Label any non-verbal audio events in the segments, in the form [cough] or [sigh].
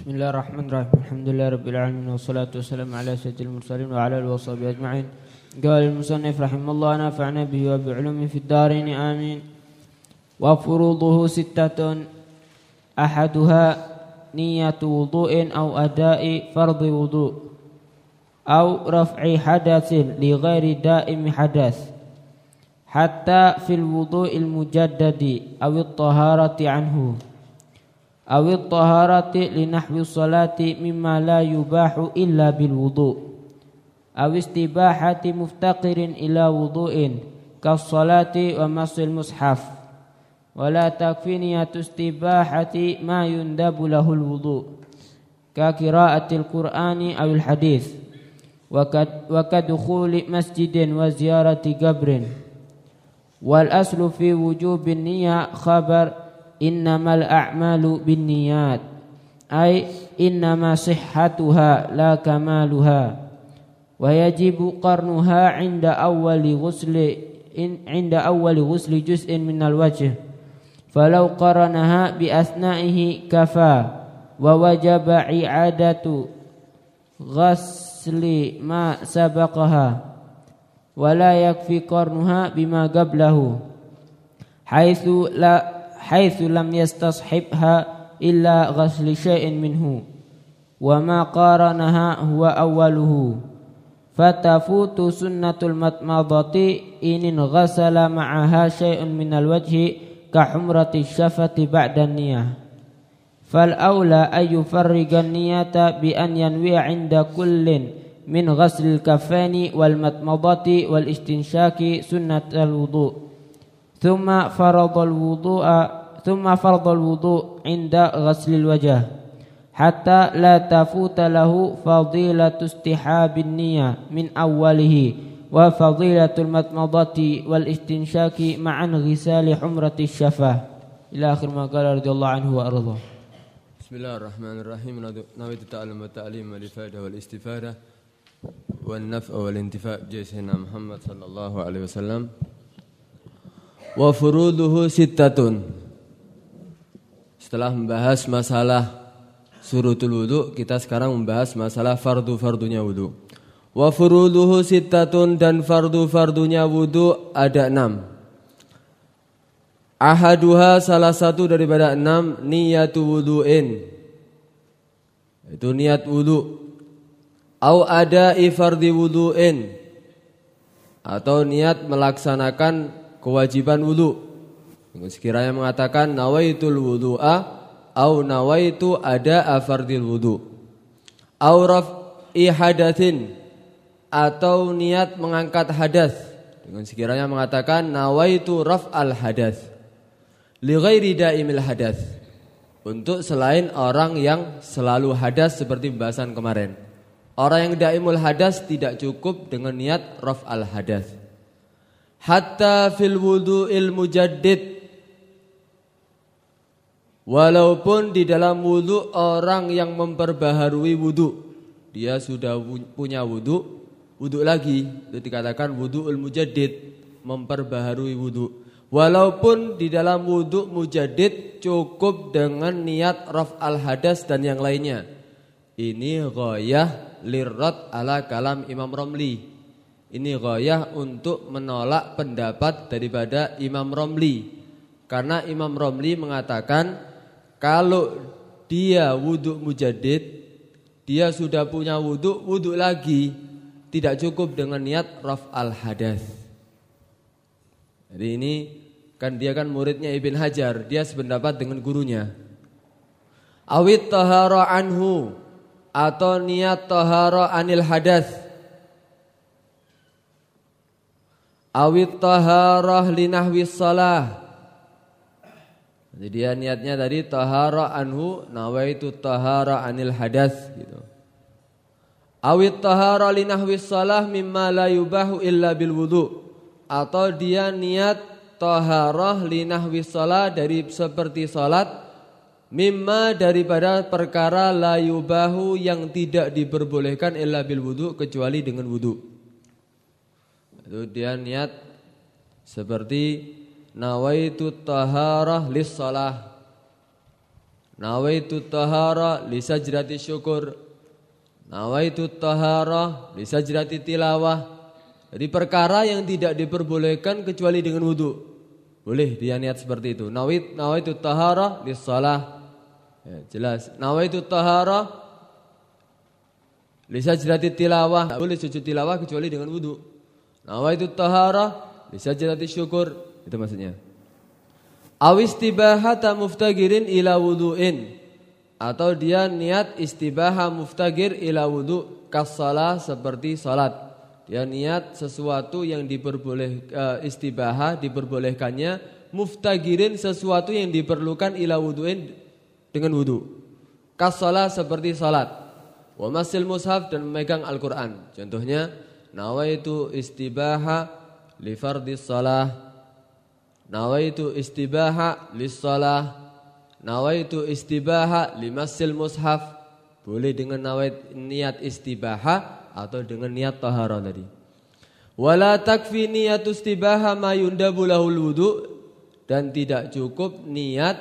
Bismillahirrahmanirrahim. Alhamdulillahirabbil alamin wassalatu wassalamu ala sayyidil mursalin wa ala alihi washabihi ajma'in. Qala al-musannif rahimallahu nafa'na bihi wa bi'ulumihi fid dharain amin. Wa furuduhu sittatun ahaduha niyatu wudu'in aw ada'i fardhi wudu' aw raf'i hadatsin li ghairi da'imi hadath hatta fil wudu'il mujaddadi aw at-taharati anhu أو الطهارة لنحو الصلاة مما لا يباح إلا بالوضوء أو استباحة مفتقر إلى وضوء كالصلاة ومص المصحف ولا تكفي نية استباحة ما يندب له الوضوء كقراءة القرآن أو الحديث وكدخول مسجد وزيارة قبر والأصل في وجوب النية خبر innamal a'malu binniyat. Ay innama sihhatuha la kamaluha. Wa yajibu qarnuha 'inda awwali ghusli in 'inda awwali ghusli juz'in minal wajh. Falau qaranaha bi asna'ihi kafa wa wajaba i'adatu ghasli ma sabaqaha. Wa la yakfi qarnuha bima qablahu. Haitsu la حيث لم يستصحبها إلا غسل شيء منه وما قارنها هو أوله. فتفوت سنة المضمضة إن غسل معها شيء من الوجه كحمرة الشفة بعد النية. فالأولى أن يفرق النية بأن ينوي عند كل من غسل الكفين والمضمضة والاستنشاق سنة الوضوء. ثم فرض الوضوء ثم فرض الوضوء عند غسل الوجه حتى لا تفوت له فضيلة استحاب النية من أوله وفضيلة المضمضة والاستنشاق مع انغسال حمرة الشفة. إلى آخر ما قال رضي الله عنه وأرضاه. بسم الله الرحمن الرحيم. نويت التعلم والتعليم والإفادة والاستفادة والنفع والانتفاع. بجيسنا محمد صلى الله عليه وسلم. Wa furuduhu sittatun. Setelah membahas masalah surutul wudu, kita sekarang membahas masalah fardu-fardunya wudu. Wa furuduhu sittatun dan fardu-fardunya wudu ada enam. Ahaduha salah satu daripada enam niyatu wudu'in. Itu niat wudu. Au ada ifardi wudu'in. Atau niat melaksanakan kewajiban wudu. Sekiranya mengatakan nawaitul wudu'a au nawaitu ada afardil wudu. Au raf'i hadatsin atau niat mengangkat hadas. Dengan sekiranya mengatakan nawaitu raf'al hadas. Li ghairi daimil hadas. Untuk selain orang yang selalu hadas seperti pembahasan kemarin. Orang yang daimul hadas tidak cukup dengan niat raf'al hadas. Hatta fil wudu'il mujaddid. Walaupun di dalam wudhu orang yang memperbaharui wudhu Dia sudah punya wudhu Wudhu lagi. Itu dikatakan wudhu mujaddid Memperbaharui wudhu Walaupun di dalam wudhu mujaddid Cukup dengan niat raf al hadas dan yang lainnya. Ini goyah lirrat ala kalam Imam Romli Ini goyah untuk menolak pendapat daripada Imam Romli Karena Imam Romli mengatakan kalau dia wudhu mujadid, dia sudah punya wudhu, wudhu lagi, tidak cukup dengan niat raf al hadas. Jadi ini kan dia kan muridnya Ibn Hajar, dia sependapat dengan gurunya. Awit tahara anhu atau niat tahara anil hadas. Awit taharah linahwi salah jadi dia niatnya tadi tahara anhu nawaitu tahara anil hadas gitu. Awit tahara linahwis salah mimma la yubahu illa bil wudu. Atau dia niat taharah linahwis salah dari seperti salat mimma daripada perkara la yubahu yang tidak diperbolehkan illa bil wudu kecuali dengan wudu. Dia niat seperti nawaitu taharah lis salah Nawaitu tahara li sajdati syukur. Nawaitu tahara li sajdati tilawah. Jadi perkara yang tidak diperbolehkan kecuali dengan wudhu. Boleh dia niat seperti itu. Nawait nawaitu tahara li salah. Ya, jelas. Nawaitu tahara li sajdati tilawah. Boleh sujud tilawah kecuali dengan wudhu. Nawaitu tahara li sajdati syukur. Itu maksudnya. Awistibahata muftagirin ila wudu'in atau dia niat istibaha muftagir ila wudu kasalah seperti salat. Dia niat sesuatu yang diperboleh uh, istibaha diperbolehkannya muftagirin sesuatu yang diperlukan ila wudu'in dengan wudu. Kasalah seperti salat. Wa masil mushaf dan memegang Al-Qur'an. Contohnya nawaitu istibaha li fardis salah. Nawaitu istibaha lissalah Nawaitu istibaha limasil mushaf. Boleh dengan nawait niat istibaha Atau dengan niat tahara tadi. Wala takfi niyatu istibaha ma yundabu lahul wudu. Dan tidak cukup niat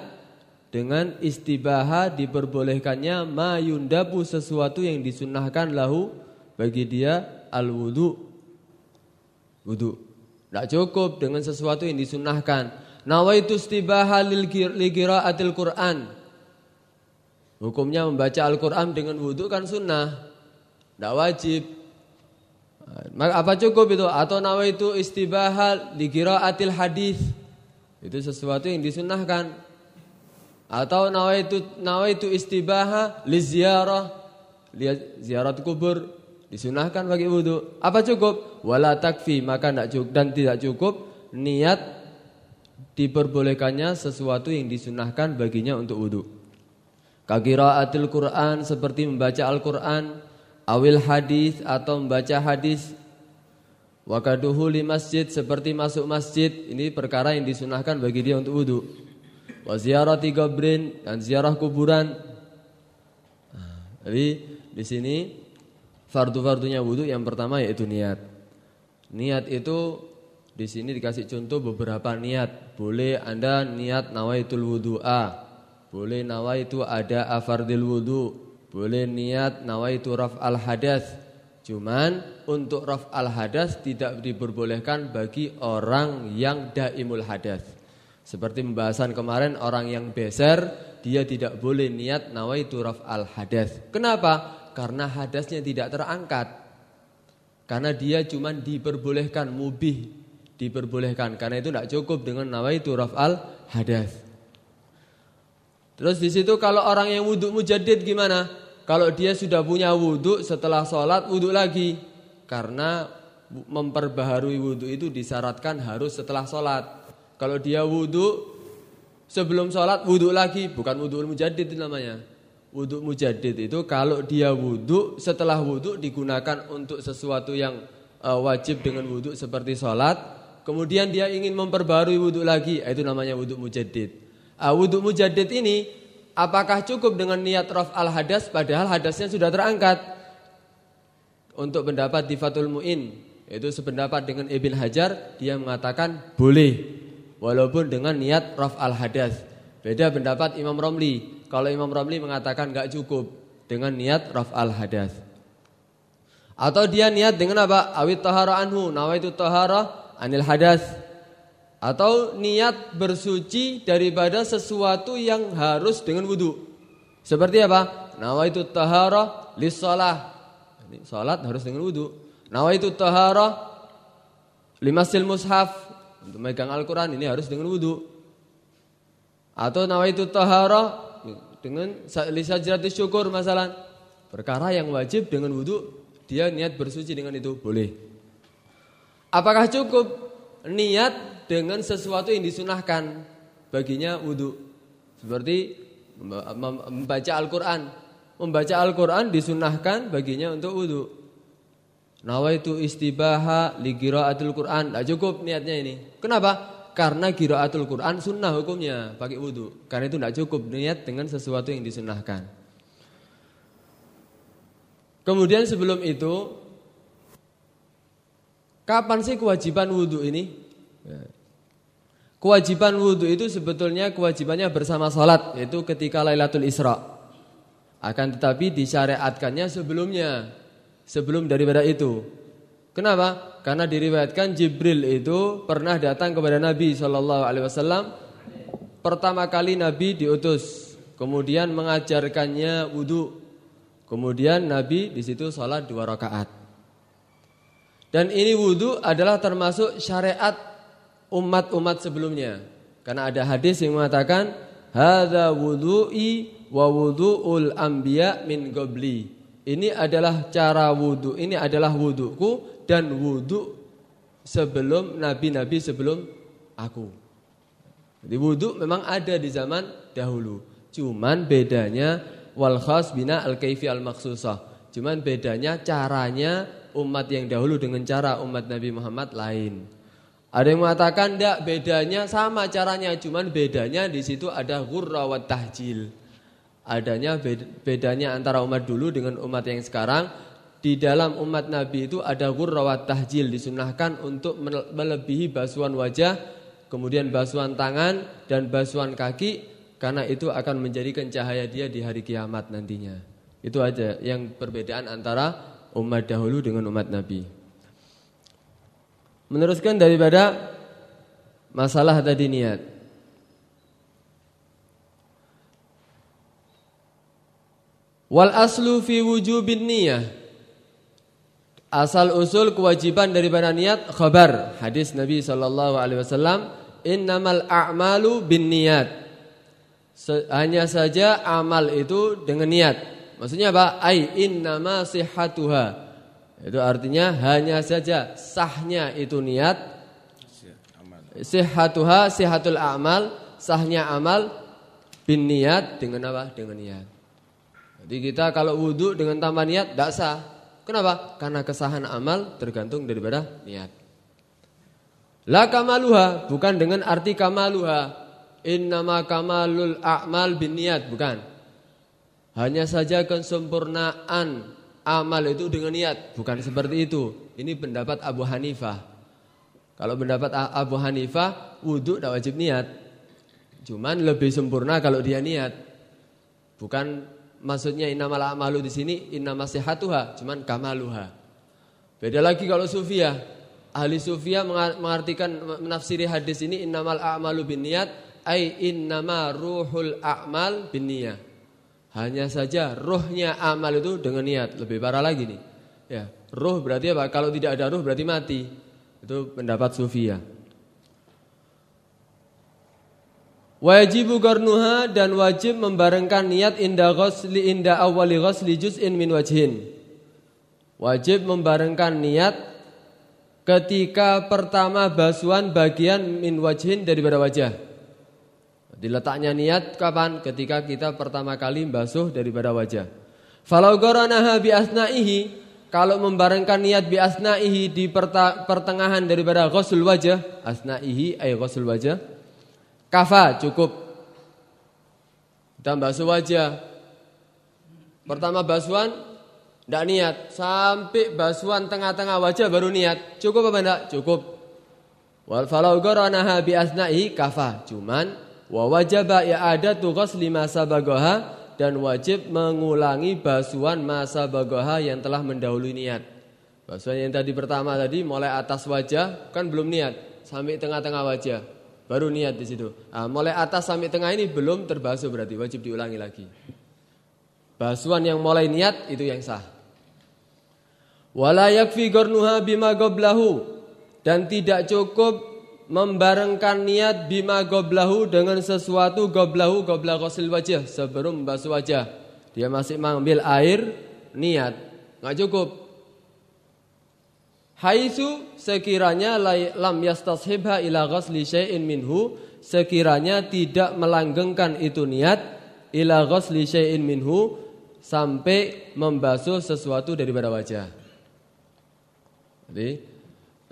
dengan istibaha diperbolehkannya ma yundabu sesuatu yang disunahkan lahu bagi dia al wudu tidak cukup dengan sesuatu yang disunahkan. Nawaitu istibaha lil qiraatil Qur'an. Hukumnya membaca Al-Quran dengan wudhu kan sunnah. Tidak wajib. Maka apa cukup itu? Atau nawaitu istibaha li qiraatil hadis. Itu sesuatu yang disunahkan. Atau nawaitu nawaitu istibaha li ziarah. Lihat ziarah kubur Disunahkan bagi wudhu. Apa cukup? Wala takfi maka tidak cukup dan tidak cukup niat diperbolehkannya sesuatu yang disunahkan baginya untuk wudhu. Kagiraatil Quran seperti membaca Al-Quran, awil hadis atau membaca hadis. Wakaduhu li masjid seperti masuk masjid ini perkara yang disunahkan bagi dia untuk wudhu. Wa ziyarati gabrin dan ziarah kuburan. Nah, jadi di sini fardu-fardunya wudhu yang pertama yaitu niat. Niat itu di sini dikasih contoh beberapa niat. Boleh Anda niat nawaitul wudu'a. Boleh nawaitu ada afardil wudhu. Boleh niat nawaitu raf al hadas. Cuman untuk raf al hadas tidak diperbolehkan bagi orang yang daimul hadas. Seperti pembahasan kemarin orang yang beser dia tidak boleh niat nawaitu raf al hadas. Kenapa? Karena hadasnya tidak terangkat. Karena dia cuma diperbolehkan mubih, diperbolehkan. Karena itu tidak cukup dengan nawaitu raf'al hadas. Terus di situ kalau orang yang wudhu mujadid gimana? Kalau dia sudah punya wudhu setelah sholat wudhu lagi. Karena memperbaharui wudhu itu disyaratkan harus setelah sholat. Kalau dia wudhu sebelum sholat wudhu lagi, bukan wudhu mujadid itu namanya. Wudhu mujadid itu kalau dia wudhu setelah wudhu digunakan untuk sesuatu yang uh, wajib dengan wudhu seperti sholat. Kemudian dia ingin memperbarui wudhu lagi, itu namanya wudhu mujadid. Uh, wudhu mujadid ini apakah cukup dengan niat raf al hadas padahal hadasnya sudah terangkat? Untuk pendapat di Fatul Mu'in, itu sependapat dengan Ibn Hajar, dia mengatakan boleh. Walaupun dengan niat raf al hadas. Beda pendapat Imam Romli. Kalau Imam Ramli mengatakan nggak cukup dengan niat raf al hadas. Atau dia niat dengan apa? Awit tahara anhu, nawaitu tahara anil hadas. Atau niat bersuci daripada sesuatu yang harus dengan wudhu. Seperti apa? Nawaitu tahara lis salah. Salat harus dengan wudhu. Nawaitu tahara limasil mushaf. Untuk megang Al-Quran ini harus dengan wudhu. Atau nawaitu tahara dengan lisajratis syukur masalah perkara yang wajib dengan wudhu dia niat bersuci dengan itu boleh. Apakah cukup niat dengan sesuatu yang disunahkan baginya wudhu seperti membaca Al-Quran. Membaca Al-Quran disunahkan baginya untuk wudhu. Nawaitu istibaha li qiraatil Quran. Tidak cukup niatnya ini. Kenapa? Karena kiraatul Quran sunnah hukumnya pakai wudhu. Karena itu tidak cukup niat dengan sesuatu yang disunahkan. Kemudian sebelum itu, kapan sih kewajiban wudhu ini? Ya. Kewajiban wudhu itu sebetulnya kewajibannya bersama sholat Yaitu ketika Lailatul Isra Akan tetapi disyariatkannya sebelumnya Sebelum daripada itu Kenapa? Karena diriwayatkan Jibril itu pernah datang kepada Nabi SAW Pertama kali Nabi diutus Kemudian mengajarkannya wudhu Kemudian Nabi di situ sholat dua rakaat Dan ini wudhu adalah termasuk syariat umat-umat sebelumnya. Karena ada hadis yang mengatakan hadza wudu'i wa wudu'ul anbiya min qabli. Ini adalah cara wudu, ini adalah wuduku dan wudu sebelum nabi-nabi sebelum aku. Jadi wudu memang ada di zaman dahulu. Cuman bedanya wal khas bina al kaifi al maksusah. Cuman bedanya caranya umat yang dahulu dengan cara umat Nabi Muhammad lain. Ada yang mengatakan tidak bedanya sama caranya, cuman bedanya di situ ada ghurra tahjil. Adanya bedanya antara umat dulu dengan umat yang sekarang. Di dalam umat Nabi itu ada ghurra wa tahjil disunahkan untuk melebihi basuhan wajah, kemudian basuhan tangan dan basuhan kaki karena itu akan menjadikan cahaya dia di hari kiamat nantinya. Itu aja yang perbedaan antara umat dahulu dengan umat Nabi. Meneruskan daripada masalah tadi niat. Wal aslu fi wujubin niyah. Asal usul kewajiban daripada niat khabar. Hadis Nabi sallallahu alaihi wasallam, "Innamal a'malu binniyat." Hanya saja amal itu dengan niat. Maksudnya apa? Ai innama sihhatuha. Itu artinya hanya saja sahnya itu niat Sihatuha sihatul amal Sahnya amal bin niat dengan apa? Dengan niat Jadi kita kalau wudhu dengan tambah niat tidak sah Kenapa? Karena kesahan amal tergantung daripada niat La kamaluha Bukan dengan arti kamaluha Innama kamalul a'mal bin niat Bukan Hanya saja kesempurnaan amal itu dengan niat, bukan seperti itu. Ini pendapat Abu Hanifah. Kalau pendapat Abu Hanifah, wudhu tidak wajib niat. Cuman lebih sempurna kalau dia niat. Bukan maksudnya innamal a'malu di sini innama sihatuha, cuman kamaluha. Beda lagi kalau sufia. Ahli sufia mengartikan menafsiri hadis ini innamal a'malu bin niat ai innama ruhul a'mal bin niyah. Hanya saja rohnya amal itu dengan niat. Lebih parah lagi nih. Ya, roh berarti apa? Kalau tidak ada roh berarti mati. Itu pendapat sufia. Wajibu garnuha dan wajib membarengkan niat inda ghusli inda awali ghusli juz'in min wajhin. Wajib membarengkan niat ketika pertama basuhan bagian min wajhin daripada wajah. Diletaknya niat kapan? Ketika kita pertama kali basuh daripada wajah. Falau goranaha bi asna'ihi kalau membarengkan niat bi asna'ihi di pertengahan daripada ghusl wajah, asna'ihi ay ghusl wajah. Kafa cukup. Kita basuh wajah. Pertama basuhan tidak niat sampai basuhan tengah-tengah wajah baru niat. Cukup apa enggak? Cukup. Wal falau goranaha bi asna'ihi kafa. Cuman Wa wajaba i'adatu ghusli ma sabagaha dan wajib mengulangi basuhan masa bagoha yang telah mendahului niat. Basuhan yang tadi pertama tadi mulai atas wajah kan belum niat sampai tengah-tengah wajah baru niat di situ. Nah, mulai atas sampai tengah ini belum terbasuh berarti wajib diulangi lagi. Basuhan yang mulai niat itu yang sah. Wala yakfi garnuha bima goblahu dan tidak cukup membarengkan niat bima goblahu dengan sesuatu goblahu goblah kosil wajah sebelum membasuh wajah. Dia masih mengambil air, niat. nggak cukup. Haisu sekiranya lam yastashibha ila ghasli syai'in minhu sekiranya tidak melanggengkan itu niat ila ghasli syai'in minhu sampai membasuh sesuatu daripada wajah. Jadi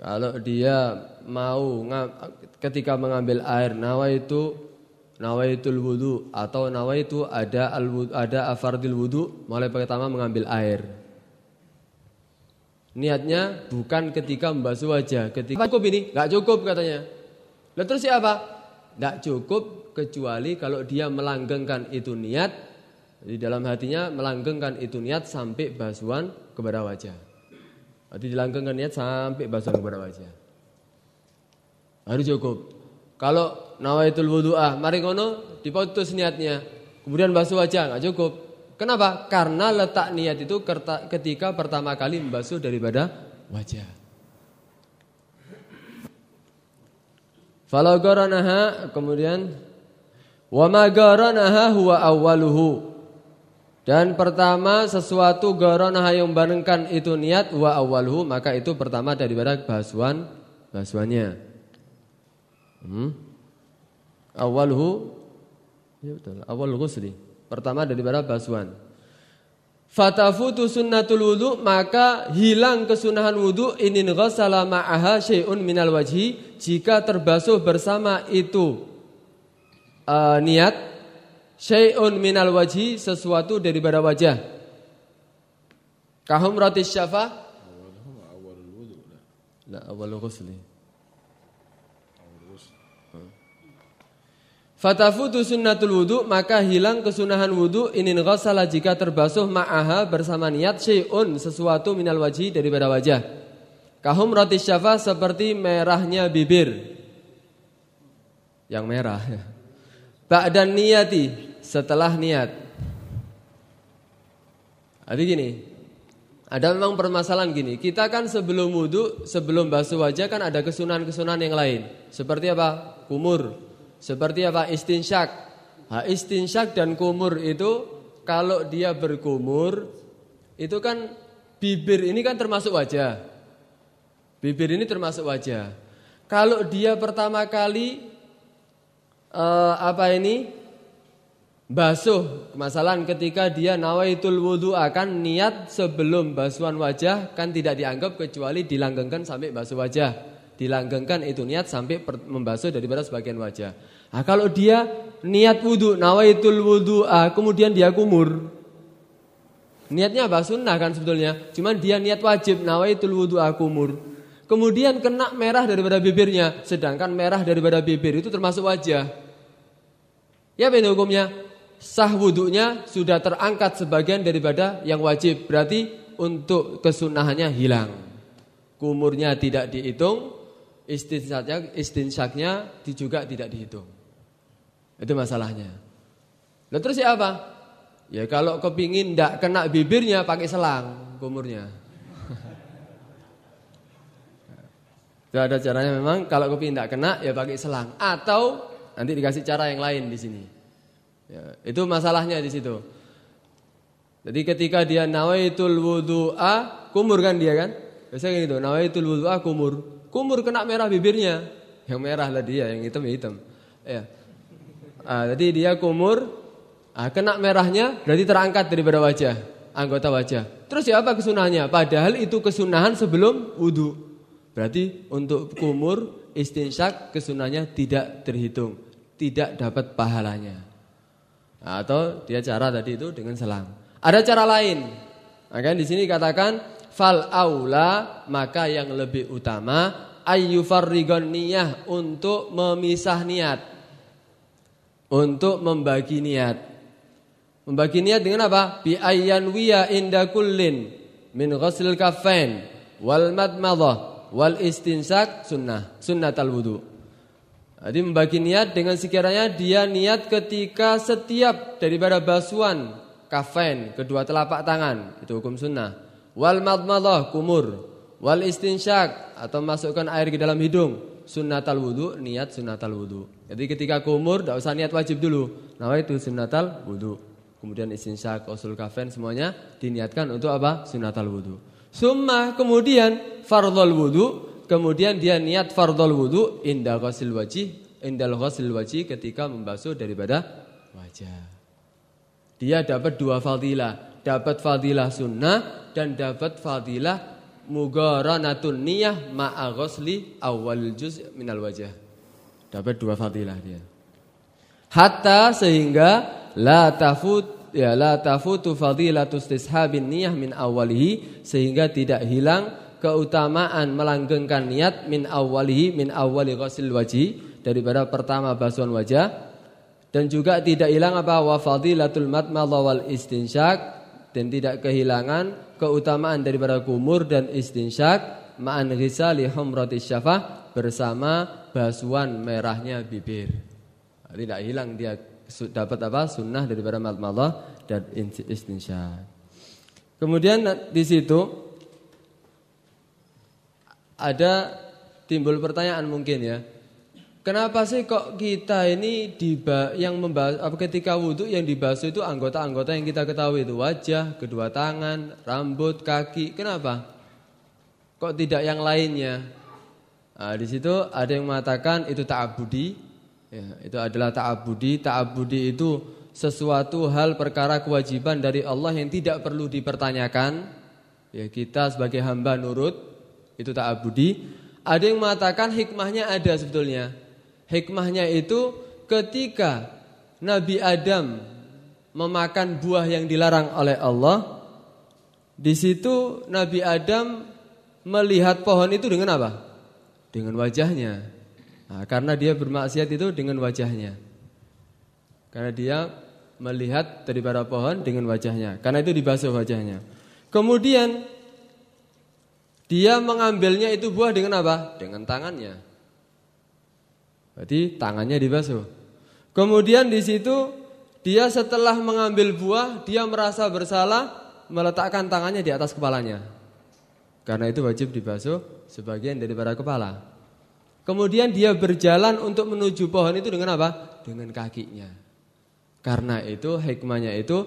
kalau dia mau ketika mengambil air nawaitu nawaitul wudu atau nawaitu ada al ada afardil wudu mulai pertama mengambil air. Niatnya bukan ketika membasuh wajah, ketika cukup ini, nggak cukup katanya. Lalu terus siapa? Tidak cukup kecuali kalau dia melanggengkan itu niat di dalam hatinya melanggengkan itu niat sampai basuhan kepada wajah. Berarti dilanggengkan niat sampai basuhan kepada wajah. Harus cukup. Kalau nawaitul wudu'ah, mari ngono diputus niatnya. Kemudian basuh wajah nggak cukup. Kenapa? Karena letak niat itu ketika pertama kali membasuh daripada wajah. Falau garanaha kemudian wa ma garanaha huwa awwaluhu. Dan pertama sesuatu garanaha yang barengkan itu niat wa awwaluhu maka itu pertama daripada basuhan basuhannya. Hmm? Awwaluhu Ya betul. Awal ghusli. Pertama daripada basuhan. Fatafutu sunnatul wudu maka hilang kesunahan wudu inin ghassala ma'aha syai'un minal wajhi jika terbasuh bersama itu uh, niat syai'un minal wajhi sesuatu daripada wajah. Kahum roti syafa? Awal wudu. La awal ghusli. Fatafutu sunnatul wudu maka hilang kesunahan wudu inin ghasala jika terbasuh ma'aha bersama niat syai'un sesuatu minal wajhi daripada wajah. Kahum roti syafa seperti merahnya bibir. Yang merah. Ba'dan niyati setelah niat. Jadi gini, ada memang permasalahan gini. Kita kan sebelum wudu, sebelum basuh wajah kan ada kesunahan-kesunahan yang lain. Seperti apa? Kumur, seperti apa istinsyak. Ha, istinsyak dan kumur itu kalau dia berkumur itu kan bibir ini kan termasuk wajah. Bibir ini termasuk wajah. Kalau dia pertama kali uh, apa ini basuh, masalahan ketika dia nawaitul wudu akan niat sebelum basuhan wajah kan tidak dianggap kecuali dilanggengkan sampai basuh wajah dilanggengkan itu niat sampai membasuh daripada sebagian wajah. Nah, kalau dia niat wudhu, nawaitul wudhu'a, kemudian dia kumur. Niatnya apa? Sunnah kan sebetulnya. Cuman dia niat wajib, nawaitul wudhu'a kumur. Kemudian kena merah daripada bibirnya. Sedangkan merah daripada bibir itu termasuk wajah. Ya ini hukumnya? Sah wudhunya sudah terangkat sebagian daripada yang wajib. Berarti untuk kesunahannya hilang. Kumurnya tidak dihitung, istinsaknya, istinsaknya juga tidak dihitung. Itu masalahnya. Lalu terus ya apa? Ya kalau kepingin tidak kena bibirnya pakai selang kumurnya. [laughs] Itu ada caranya memang kalau kepingin tidak kena ya pakai selang atau nanti dikasih cara yang lain di sini. Ya, itu masalahnya di situ. Jadi ketika dia nawaitul wudu'a kumur kan dia kan? Biasanya gitu, nawaitul wudu'a kumur. Kumur kena merah bibirnya. Yang merah lah dia, yang hitam ya hitam. Ya. Ah, jadi dia kumur, ah, kena merahnya berarti terangkat daripada wajah, anggota wajah. Terus ya apa kesunahannya? Padahal itu kesunahan sebelum wudhu. Berarti untuk kumur, istinsyak kesunahnya tidak terhitung. Tidak dapat pahalanya. Nah, atau dia cara tadi itu dengan selang. Ada cara lain. Nah, kan di sini katakan fal aula maka yang lebih utama ayyufarrigon niyah untuk memisah niat. Untuk membagi niat. Membagi niat dengan apa? Bi ayyan wiya inda kullin min ghuslil kaffain wal madmadah wal istinsak sunnah sunnatal wudu. Jadi membagi niat dengan sekiranya dia niat ketika setiap daripada basuhan kafain kedua telapak tangan itu hukum sunnah Wal madmadah kumur, wal istinsyak atau masukkan air ke dalam hidung, sunnatal wudu, niat sunnatal wudu. Jadi ketika kumur tidak usah niat wajib dulu. Nah itu sunnatal wudu. Kemudian istinsyak, usul kafen semuanya diniatkan untuk apa? Sunnatal wudu. Summa kemudian fardhol wudu, kemudian dia niat fardhol wudu indah ghasil wajih, indal ghasil wajih ketika membasuh daripada wajah. Dia dapat dua fadilah, dapat fadilah sunnah dan dapat fadilah mugaranatun niyah ma'a ghusli awal juz minal wajah. Dapat dua fadilah dia. Hatta sehingga la tafut ya la tafutu fadilatus tishabin niyah min awalihi sehingga tidak hilang keutamaan melanggengkan niat min awalihi min awali ghusl wajhi daripada pertama basuhan wajah dan juga tidak hilang apa wa fadilatul matmadha wal istinsyak dan tidak kehilangan keutamaan daripada kumur dan istinsyak ma'an ghisali humratis syafah bersama basuhan merahnya bibir. Tidak hilang dia dapat apa? Sunnah daripada matmadha dan istinsyak. Kemudian di situ ada timbul pertanyaan mungkin ya. Kenapa sih kok kita ini diba yang membahas apa ketika wudhu yang dibahas itu anggota-anggota yang kita ketahui itu wajah, kedua tangan, rambut, kaki. Kenapa? Kok tidak yang lainnya? Nah, di situ ada yang mengatakan itu ta'abudi. Ya, itu adalah ta'abudi. Ta'abudi itu sesuatu hal perkara kewajiban dari Allah yang tidak perlu dipertanyakan. Ya, kita sebagai hamba nurut itu ta'abudi. Ada yang mengatakan hikmahnya ada sebetulnya. Hikmahnya itu ketika Nabi Adam memakan buah yang dilarang oleh Allah, di situ Nabi Adam melihat pohon itu dengan apa? Dengan wajahnya. Nah, karena dia bermaksiat itu dengan wajahnya. Karena dia melihat daripada pohon dengan wajahnya. Karena itu dibasuh wajahnya. Kemudian dia mengambilnya itu buah dengan apa? Dengan tangannya. Berarti tangannya dibasuh. Kemudian di situ dia setelah mengambil buah, dia merasa bersalah meletakkan tangannya di atas kepalanya. Karena itu wajib dibasuh sebagian daripada kepala. Kemudian dia berjalan untuk menuju pohon itu dengan apa? Dengan kakinya. Karena itu hikmahnya itu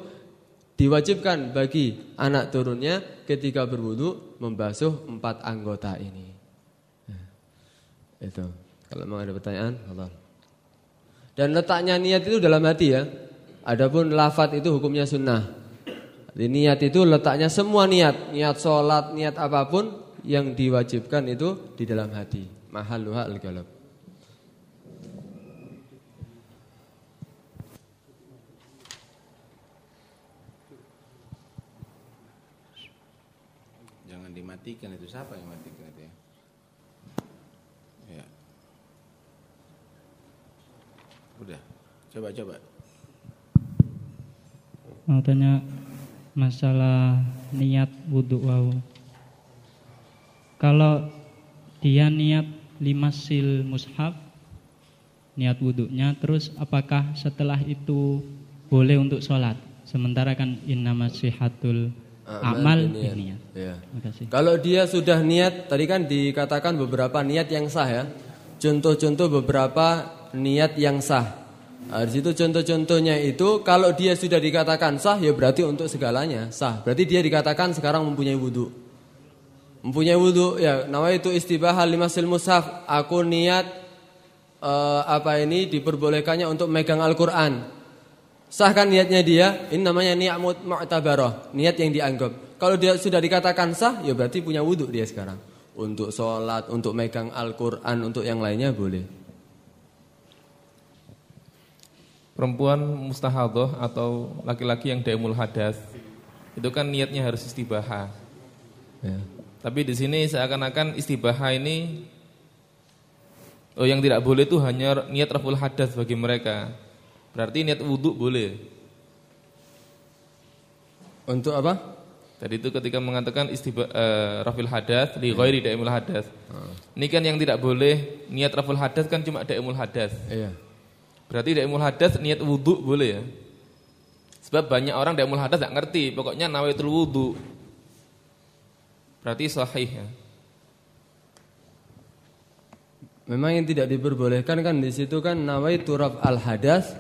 diwajibkan bagi anak turunnya ketika berwudu membasuh empat anggota ini. Nah, itu. Kalau memang ada pertanyaan, Allah. Dan letaknya niat itu dalam hati ya. Adapun lafat itu hukumnya sunnah. Jadi niat itu letaknya semua niat, niat sholat, niat apa pun yang diwajibkan itu di dalam hati. Mahalluha al-qalb. Jangan dimatikan itu siapa yang matikan? Udah. Coba coba. Mau tanya masalah niat wudhu wau. Kalau dia niat lima sil mushaf niat wudhunya terus apakah setelah itu boleh untuk sholat sementara kan inna sihatul amal niat. Ya. Kalau dia sudah niat tadi kan dikatakan beberapa niat yang sah ya. Contoh-contoh beberapa niat yang sah. Nah, di situ contoh-contohnya itu kalau dia sudah dikatakan sah ya berarti untuk segalanya sah. Berarti dia dikatakan sekarang mempunyai wudhu. Mempunyai wudhu ya nama itu istibah limasil mushaf. Aku niat uh, apa ini diperbolehkannya untuk megang Al-Qur'an. Sah kan niatnya dia? Ini namanya niat mu'tabarah, niat yang dianggap. Kalau dia sudah dikatakan sah ya berarti punya wudhu dia sekarang. Untuk sholat, untuk megang Al-Quran, untuk yang lainnya boleh perempuan mustahadoh atau laki-laki yang daimul hadas itu kan niatnya harus istibaha. Ya. Tapi di sini seakan-akan istibaha ini oh yang tidak boleh itu hanya niat raful hadas bagi mereka. Berarti niat wudhu boleh. Untuk apa? Tadi itu ketika mengatakan istiba, uh, rafil hadas di ghairi daimul hadas. Hmm. Ini kan yang tidak boleh niat raful hadas kan cuma daimul hadas. Iya. Berarti daimul hadas niat wudhu boleh ya? Sebab banyak orang daimul hadas tidak ngerti, pokoknya nawaitul wudhu. Berarti sahih ya. Memang yang tidak diperbolehkan kan di situ kan nawaitu raf al hadas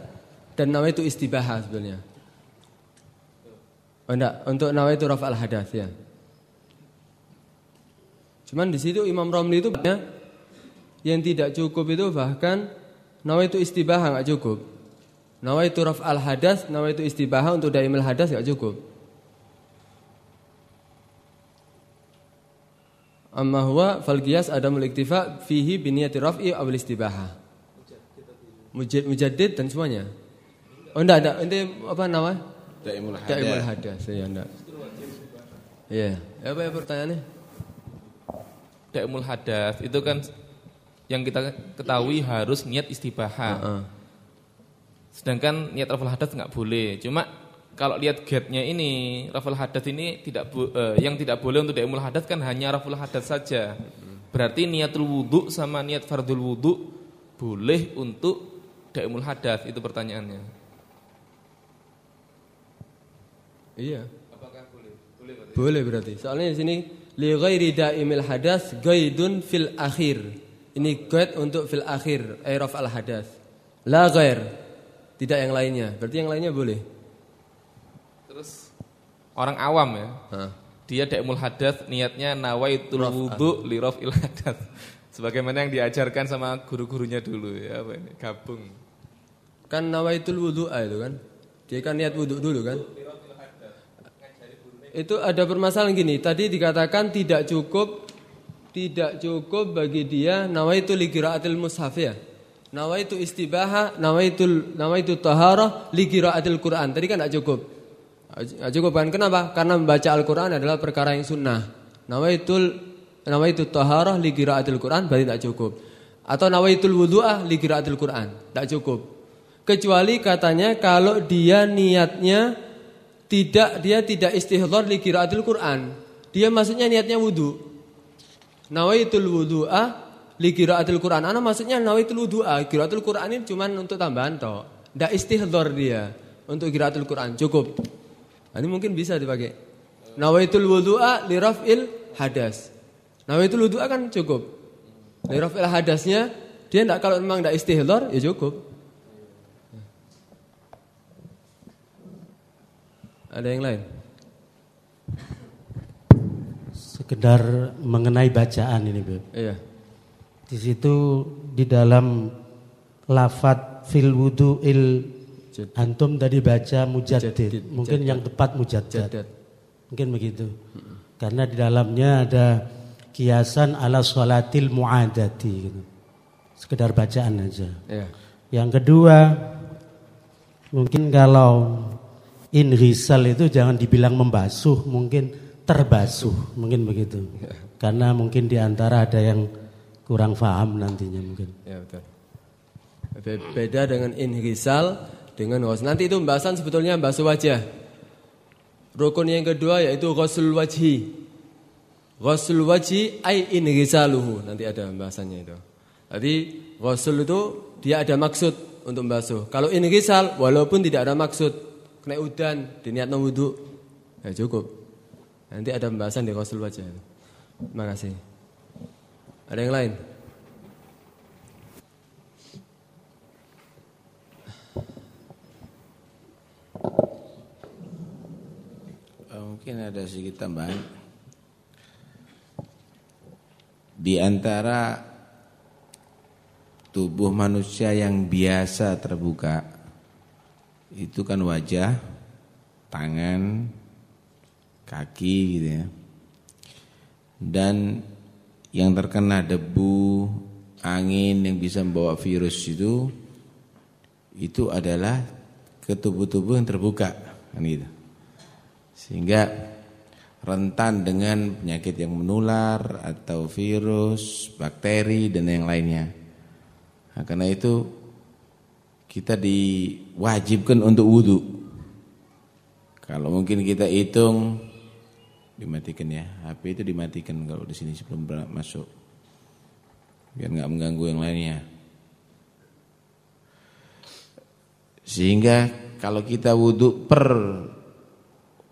dan nawaitu istibahah sebenarnya. Oh enggak, untuk nawaitu raf al hadas ya. Cuman di situ Imam Romli itu yang tidak cukup itu bahkan Nawa itu istibaha nggak cukup. Nawa itu raf al hadas, nawa itu istibaha untuk daimil hadas nggak cukup. Amma huwa fal qiyas adamul iktifa fihi biniyati raf'i aw istibaha. Mujad mujaddid dan semuanya. Oh enggak ada, ini apa nama? Daimul hadas. Daimul hadas, ya enggak. Iya. Yeah. Apa ya pertanyaannya? Daimul hadas itu kan yang kita ketahui harus niat istibaha. Heeh. Sedangkan niat raful hadas nggak boleh. Cuma kalau lihat gate-nya ini raful hadas ini tidak eh, yang tidak boleh untuk daimul hadas kan hanya raful hadas saja. Berarti niatul wudhu sama niat fardul wudhu boleh untuk daimul hadas itu pertanyaannya. Iya. Boleh berarti. Soalnya di sini li ghairi daimil hadas gaidun fil akhir. Ini gaid untuk fil akhir, airaf al hadas. La ghair. Tidak yang lainnya. Berarti yang lainnya boleh. Terus orang awam ya, Hah. dia daimul hadas niatnya nawaitul wudhu li rafil hadas. [laughs] Sebagaimana yang diajarkan sama guru-gurunya dulu ya apa ini gabung. Kan nawaitul wudu'a itu kan. Dia kan niat wudhu dulu kan. Itu ada permasalahan gini. Tadi dikatakan tidak cukup tidak cukup bagi dia nawaitu li qiraatil mushaf ya. Nawaitu istibaha, nawaitul nawaitu taharah li qiraatil Quran. Tadi kan tidak cukup. Tidak cukup kan? Kenapa? Karena membaca Al-Quran adalah perkara yang sunnah. Nawaitul nawaitu taharah li qiraatil Quran berarti tidak cukup. Atau nawaitul wudu'ah li qiraatil Quran, tidak cukup. Kecuali katanya kalau dia niatnya tidak dia tidak istihdhar li qiraatil Quran. Dia maksudnya niatnya wudu. Nawaitul wudu'a li qiraatil Quran. Ana maksudnya nawaitul wudu'a, qiraatul Quran ini cuma untuk tambahan toh. Tidak istihdhar dia untuk qiraatul Quran, cukup. Nah, ini mungkin bisa dipakai. Nawaitul wudu'a li raf'il hadas. Nawaitul wudu'a kan cukup. Li raf'il hadasnya dia enggak kalau memang enggak istihdhar ya cukup. Ada yang lain? Sekedar mengenai bacaan ini, Beb. Iya. Di situ di dalam lafat fil wudu'il Jad- antum tadi baca mujaddid. Mungkin yang tepat mujaddad. Jadat. Mungkin begitu. Karena di dalamnya ada kiasan ala sholatil muadati gitu. Sekedar bacaan aja. Iya. Yang kedua, mungkin kalau inrisal itu jangan dibilang membasuh, mungkin terbasuh, mungkin begitu. Karena mungkin di antara ada yang kurang paham nantinya mungkin. Ya betul. Be- Beda dengan inhisal dengan ghusl. Nanti itu pembahasan sebetulnya basuh wajah. Rukun yang kedua yaitu ghusl wajhi. Ghusl wajhi ai inhisaluhu. Nanti ada pembahasannya itu. Jadi ghusl itu dia ada maksud untuk membasuh. Kalau inhisal walaupun tidak ada maksud, kena udan, diniatkan wudu, ya cukup. Nanti ada pembahasan di ghusl wajah. Terima kasih. Ada yang lain? Eh, Mungkin ada sedikit tambahan. Di antara tubuh manusia yang biasa terbuka itu kan wajah, tangan, kaki gitu ya. Dan yang terkena debu, angin yang bisa membawa virus itu itu adalah ke tubuh-tubuh yang terbuka kan gitu. Sehingga rentan dengan penyakit yang menular atau virus, bakteri dan yang lainnya. Nah, karena itu kita diwajibkan untuk wudhu. Kalau mungkin kita hitung dimatikan ya, HP itu dimatikan kalau di sini sebelum masuk, biar nggak mengganggu yang lainnya. Sehingga kalau kita wudhu per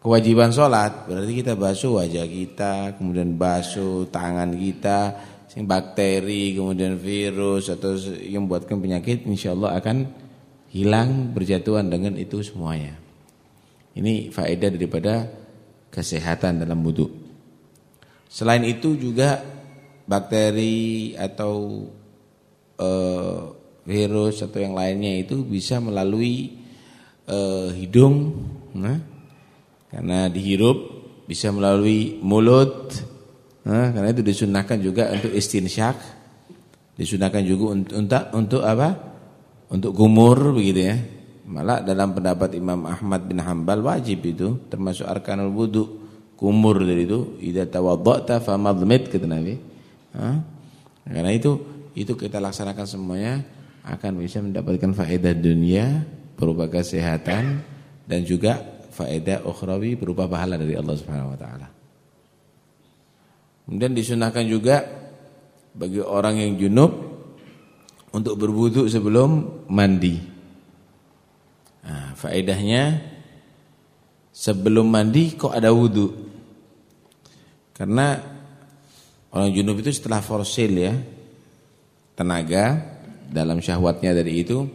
kewajiban sholat berarti kita basuh wajah kita, kemudian basuh tangan kita, sing bakteri, kemudian virus atau yang membuatkan penyakit, insya Allah akan hilang berjatuhan dengan itu semuanya. Ini faedah daripada kesehatan dalam wudhu. Selain itu juga bakteri atau eh, virus atau yang lainnya itu bisa melalui eh, hidung, nah, karena dihirup bisa melalui mulut, nah, karena itu disunahkan juga untuk istinsyak, disunahkan juga untuk untuk, untuk apa? Untuk gumur begitu ya. Malah dalam pendapat Imam Ahmad bin Hambal wajib itu termasuk arkanul wudu kumur dari itu idza tawaddata famadmid kata Nabi. Hah? Karena itu itu kita laksanakan semuanya akan bisa mendapatkan faedah dunia berupa kesehatan dan juga faedah ukhrawi berupa pahala dari Allah Subhanahu wa taala. Kemudian disunahkan juga bagi orang yang junub untuk berwudu sebelum mandi. Faedahnya sebelum mandi kok ada wudu? Karena orang junub itu setelah forsil ya, tenaga dalam syahwatnya dari itu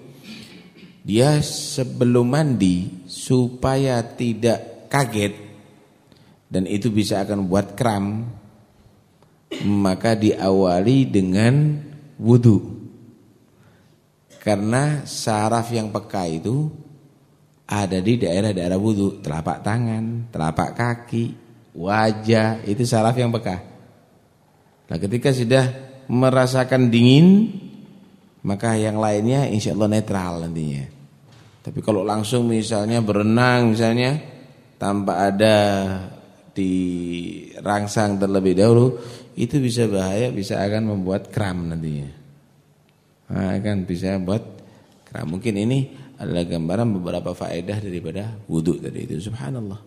dia sebelum mandi supaya tidak kaget dan itu bisa akan buat kram maka diawali dengan wudu karena saraf yang peka itu ada di daerah-daerah wudu telapak tangan telapak kaki wajah itu saraf yang peka nah ketika sudah merasakan dingin maka yang lainnya insya Allah netral nantinya. Tapi kalau langsung misalnya berenang misalnya tanpa ada dirangsang terlebih dahulu itu bisa bahaya, bisa akan membuat kram nantinya. Nah, akan bisa buat kram. Mungkin ini adalah gambaran beberapa faedah daripada wudhu tadi itu. Subhanallah.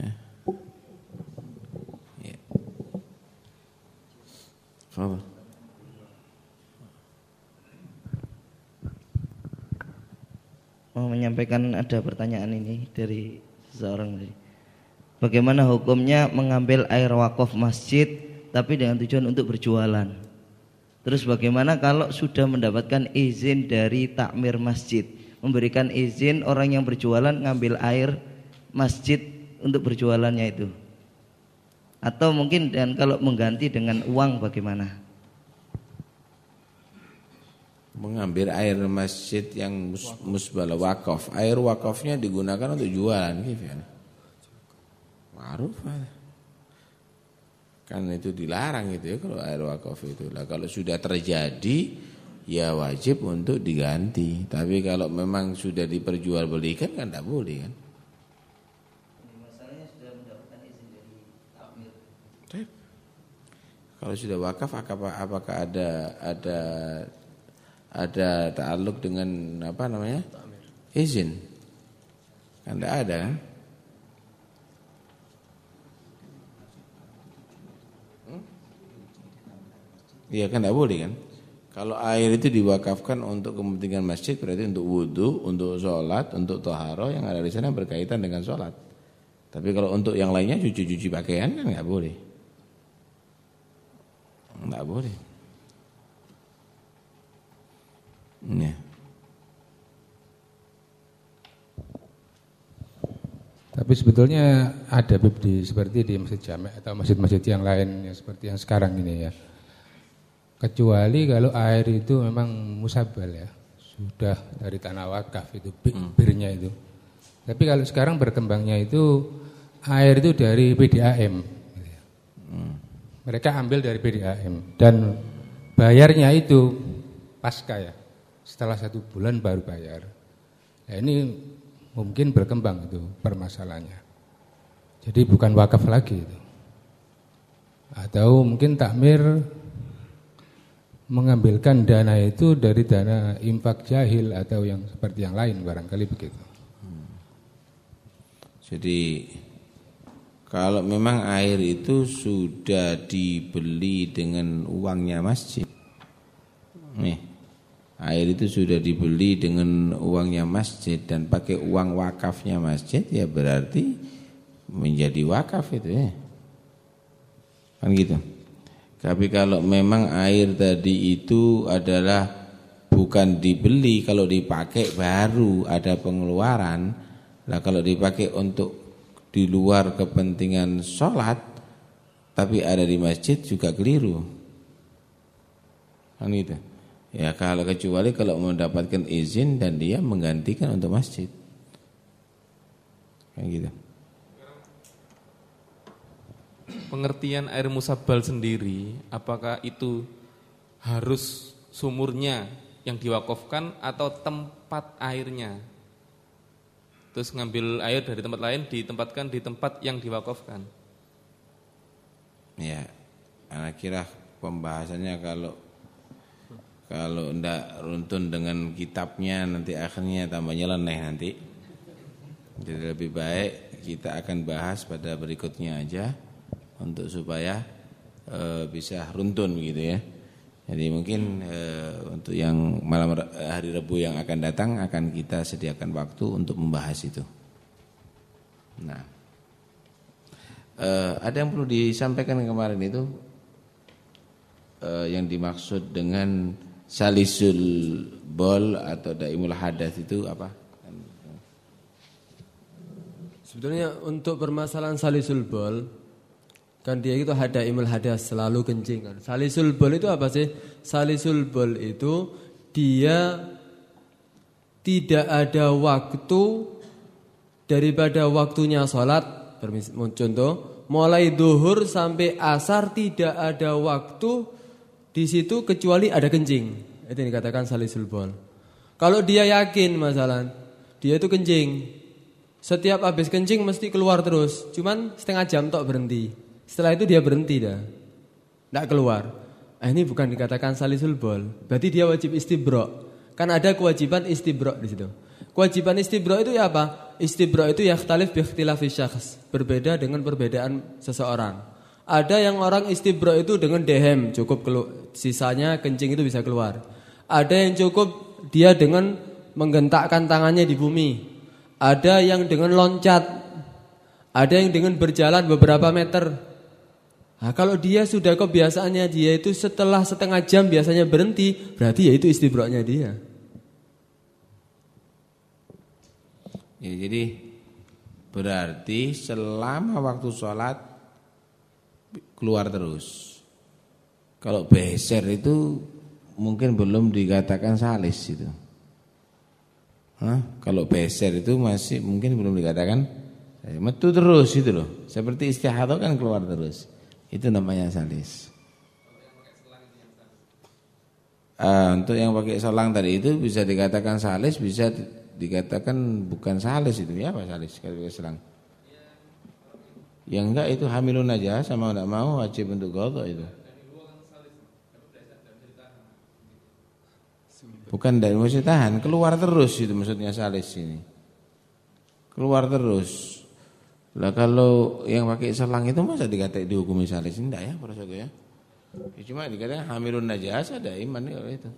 Ya. Ya. Mau menyampaikan ada pertanyaan ini dari seorang Bagaimana hukumnya mengambil air wakaf masjid tapi dengan tujuan untuk berjualan? Terus bagaimana kalau sudah mendapatkan izin dari takmir masjid, memberikan izin orang yang berjualan ngambil air masjid untuk berjualannya itu? Atau mungkin dan kalau mengganti dengan uang bagaimana? mengambil air masjid yang mus, musbala wakaf. Air wakafnya digunakan untuk jualan gitu ya. Ma'ruf. Kan itu dilarang gitu ya kalau air wakaf itu. Lah kalau sudah terjadi ya wajib untuk diganti. Tapi kalau memang sudah diperjualbelikan kan tidak boleh kan. Kalau sudah wakaf apakah ada ada ada ta'aluk dengan apa namanya? izin. Kan tidak ada kan? Iya kan tidak boleh kan? Kalau air itu diwakafkan untuk kepentingan masjid berarti untuk wudhu, untuk sholat, untuk toharo yang ada di sana berkaitan dengan sholat. Tapi kalau untuk yang lainnya cuci-cuci pakaian kan nggak boleh, nggak boleh. Ya. Tapi sebetulnya ada di seperti di masjid jamek atau masjid-masjid yang lain yang seperti yang sekarang ini ya. Kecuali kalau air itu memang musabal ya, sudah dari tanah wakaf itu hmm. birnya itu. Tapi kalau sekarang berkembangnya itu air itu dari PDAM. Hmm. Mereka ambil dari PDAM dan bayarnya itu pasca ya setelah satu bulan baru bayar. Nah, ini mungkin berkembang itu permasalahannya. Jadi bukan wakaf lagi itu. Atau mungkin takmir mengambilkan dana itu dari dana infak jahil atau yang seperti yang lain barangkali begitu. Jadi kalau memang air itu sudah dibeli dengan uangnya masjid. Nih air itu sudah dibeli dengan uangnya masjid dan pakai uang wakafnya masjid ya berarti menjadi wakaf itu ya kan gitu tapi kalau memang air tadi itu adalah bukan dibeli kalau dipakai baru ada pengeluaran lah kalau dipakai untuk di luar kepentingan sholat tapi ada di masjid juga keliru kan gitu Ya kalau kecuali kalau mendapatkan izin dan dia menggantikan untuk masjid. Kayak gitu. Pengertian air musabal sendiri, apakah itu harus sumurnya yang diwakafkan atau tempat airnya? Terus ngambil air dari tempat lain ditempatkan di tempat yang diwakafkan. Ya, anak kira pembahasannya kalau Kalau ndak runtun dengan kitabnya nanti akhirnya tambah nyeleneh nanti. Jadi lebih baik kita akan bahas pada berikutnya aja untuk supaya e, bisa runtun gitu ya. Jadi mungkin e, untuk yang malam hari Rabu yang akan datang akan kita sediakan waktu untuk membahas itu. Nah, e, ada yang perlu disampaikan kemarin itu e, yang dimaksud dengan salisul bol atau daimul hadas itu apa? Sebetulnya untuk permasalahan salisul bol kan dia itu ada imul hadas selalu kencing kan. Salisul bol itu apa sih? Salisul bol itu dia tidak ada waktu daripada waktunya sholat contoh mulai duhur sampai asar tidak ada waktu di situ kecuali ada kencing. Itu yang dikatakan salisul bol. Kalau dia yakin masalah, dia itu kencing. Setiap habis kencing mesti keluar terus. Cuman setengah jam tok berhenti. Setelah itu dia berhenti dah. Tidak keluar. Nah, ini bukan dikatakan salisul bol. Berarti dia wajib istibro. Kan ada kewajiban istibro di situ. Kewajiban istibro itu ya apa? Istibro itu ya khtalif bi syakhs. Berbeda dengan perbedaan seseorang. Ada yang orang istibro itu dengan dehem cukup kelu sisanya kencing itu bisa keluar. Ada yang cukup dia dengan menggentakkan tangannya di bumi. Ada yang dengan loncat. Ada yang dengan berjalan beberapa meter. Nah, kalau dia sudah kebiasaannya dia itu setelah setengah jam biasanya berhenti, berarti ya itu istibronya dia. Ya, jadi berarti selama waktu sholat keluar terus. Kalau beser itu mungkin belum dikatakan salis itu. Hah? Kalau beser itu masih mungkin belum dikatakan metu terus itu loh. Seperti istihadah kan keluar terus. Itu namanya salis. Uh, untuk yang pakai selang tadi itu bisa dikatakan salis, bisa dikatakan bukan salis itu ya apa salis kalau pakai selang. Yang enggak itu hamilun aja sama enggak mau wajib untuk qadha itu. Bukan dari mesti tahan, keluar terus itu maksudnya salis ini. Keluar terus. Lah kalau yang pakai selang itu masa dikatai dihukumi salis enggak ya para ya? ya cuma dikatakan hamilun najasa ada iman ya itu.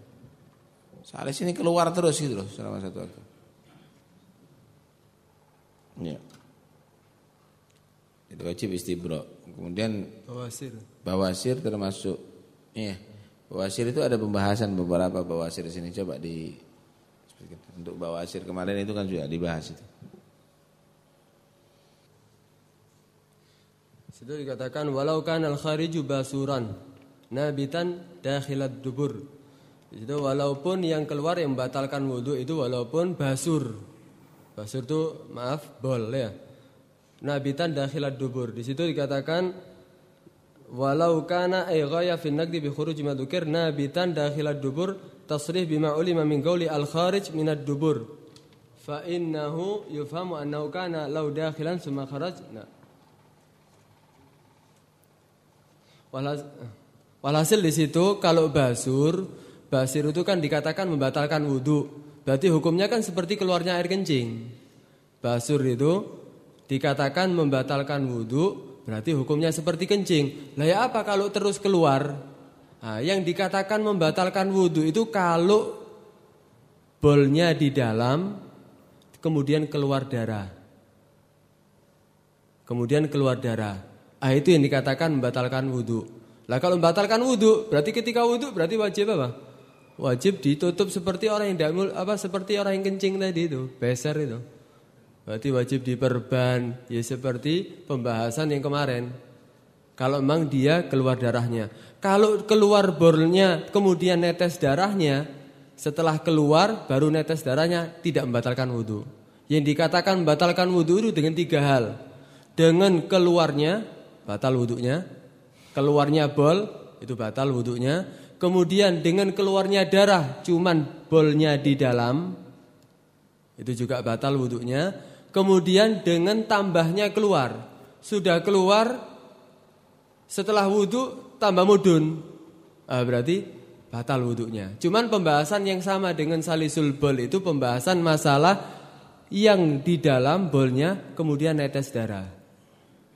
Salis ini keluar terus gitu loh selama satu waktu. Ya. Itu wajib istibro. Kemudian bawasir. Bawasir termasuk iya. Bawasir itu ada pembahasan beberapa bawasir di sini coba di untuk bawasir kemarin itu kan juga dibahas itu. Situ dikatakan walau kan al khariju basuran nabitan dakhilat dubur. Itu walaupun yang keluar yang membatalkan wudhu itu walaupun basur. Basur itu maaf bol ya nabitan dakhilat dubur. Di situ dikatakan walau kana ay ghaya fi naqdi bi khuruj ma dzukir nabitan dakhilat dubur tasrih bima ulima min qawli al kharij min ad dubur. Fa innahu yufhamu annahu kana law dakhilan summa kharaj. Nah. Walhasil di situ kalau basur, basir itu kan dikatakan membatalkan wudhu. Berarti hukumnya kan seperti keluarnya air kencing. Basur itu dikatakan membatalkan wudhu berarti hukumnya seperti kencing. Lah ya apa kalau terus keluar? Nah, yang dikatakan membatalkan wudhu itu kalau bolnya di dalam kemudian keluar darah. Kemudian keluar darah. Ah itu yang dikatakan membatalkan wudhu. Lah kalau membatalkan wudhu berarti ketika wudhu berarti wajib apa? Wajib ditutup seperti orang yang damul apa seperti orang yang kencing tadi itu, beser itu. Berarti wajib diperban ya seperti pembahasan yang kemarin. Kalau memang dia keluar darahnya. Kalau keluar bornya kemudian netes darahnya, setelah keluar baru netes darahnya tidak membatalkan wudhu. Yang dikatakan membatalkan wudhu itu dengan tiga hal. Dengan keluarnya batal wudhunya, keluarnya bol itu batal wudhunya. Kemudian dengan keluarnya darah cuman bolnya di dalam itu juga batal wudhunya kemudian dengan tambahnya keluar. Sudah keluar setelah wudhu tambah mudun. Ah, berarti batal wudhunya. Cuman pembahasan yang sama dengan salisul bol itu pembahasan masalah yang di dalam bolnya kemudian netes darah.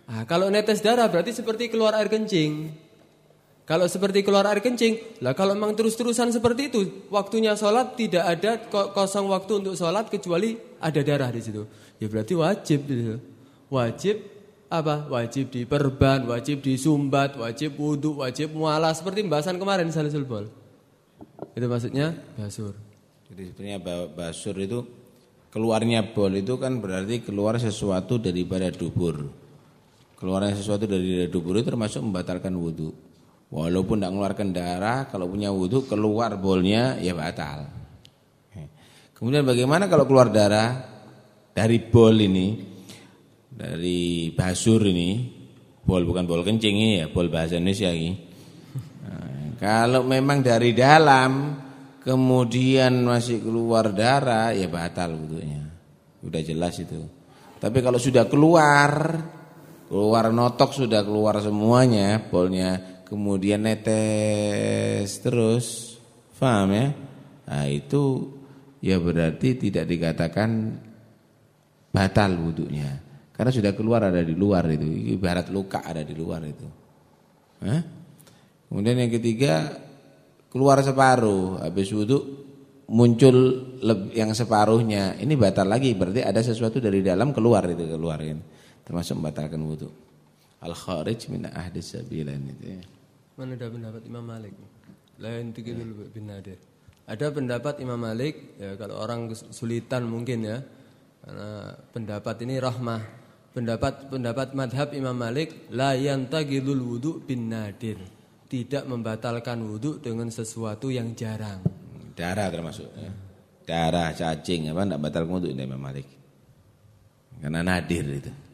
Nah, kalau netes darah berarti seperti keluar air kencing. Kalau seperti keluar air kencing, lah kalau memang terus-terusan seperti itu, waktunya sholat tidak ada kosong waktu untuk sholat kecuali ada darah di situ. Ya berarti wajib. Wajib apa? Wajib diperban, wajib disumbat, wajib wudhu, wajib mualah seperti pembahasan kemarin salisul bol. Itu maksudnya basur. Jadi sebenarnya basur itu keluarnya bol itu kan berarti keluar sesuatu daripada dubur. Keluarnya sesuatu dari dubur itu termasuk membatalkan wudhu. Walaupun tidak mengeluarkan darah, kalau punya wudhu keluar bolnya ya batal. Kemudian bagaimana kalau keluar darah dari bol ini, dari basur ini, bol bukan bol kencing ya, bol bahasa Indonesia ini. Nah, kalau memang dari dalam kemudian masih keluar darah ya batal wudhunya. Sudah jelas itu. Tapi kalau sudah keluar, keluar notok sudah keluar semuanya, bolnya kemudian netes terus, paham ya? Nah itu ya berarti tidak dikatakan batal wudhunya. Karena sudah keluar ada di luar itu, ibarat luka ada di luar itu. Hah? Kemudian yang ketiga keluar separuh, habis wudhu muncul yang separuhnya, ini batal lagi berarti ada sesuatu dari dalam keluar itu keluarin, termasuk membatalkan wudhu. Al kharij min ahdis sabilan itu ya. Mana ada pendapat Imam Malik? Lain tiga dulu bin Nadir. Ada pendapat Imam Malik, ya kalau orang kesulitan mungkin ya, karena pendapat ini rahmah. Pendapat pendapat madhab Imam Malik, la yantagilul wudu bin nadir. Tidak membatalkan wudu dengan sesuatu yang jarang. Darah termasuk ya. Darah, cacing apa tidak batalkan wudu Imam Malik. Karena nadir itu.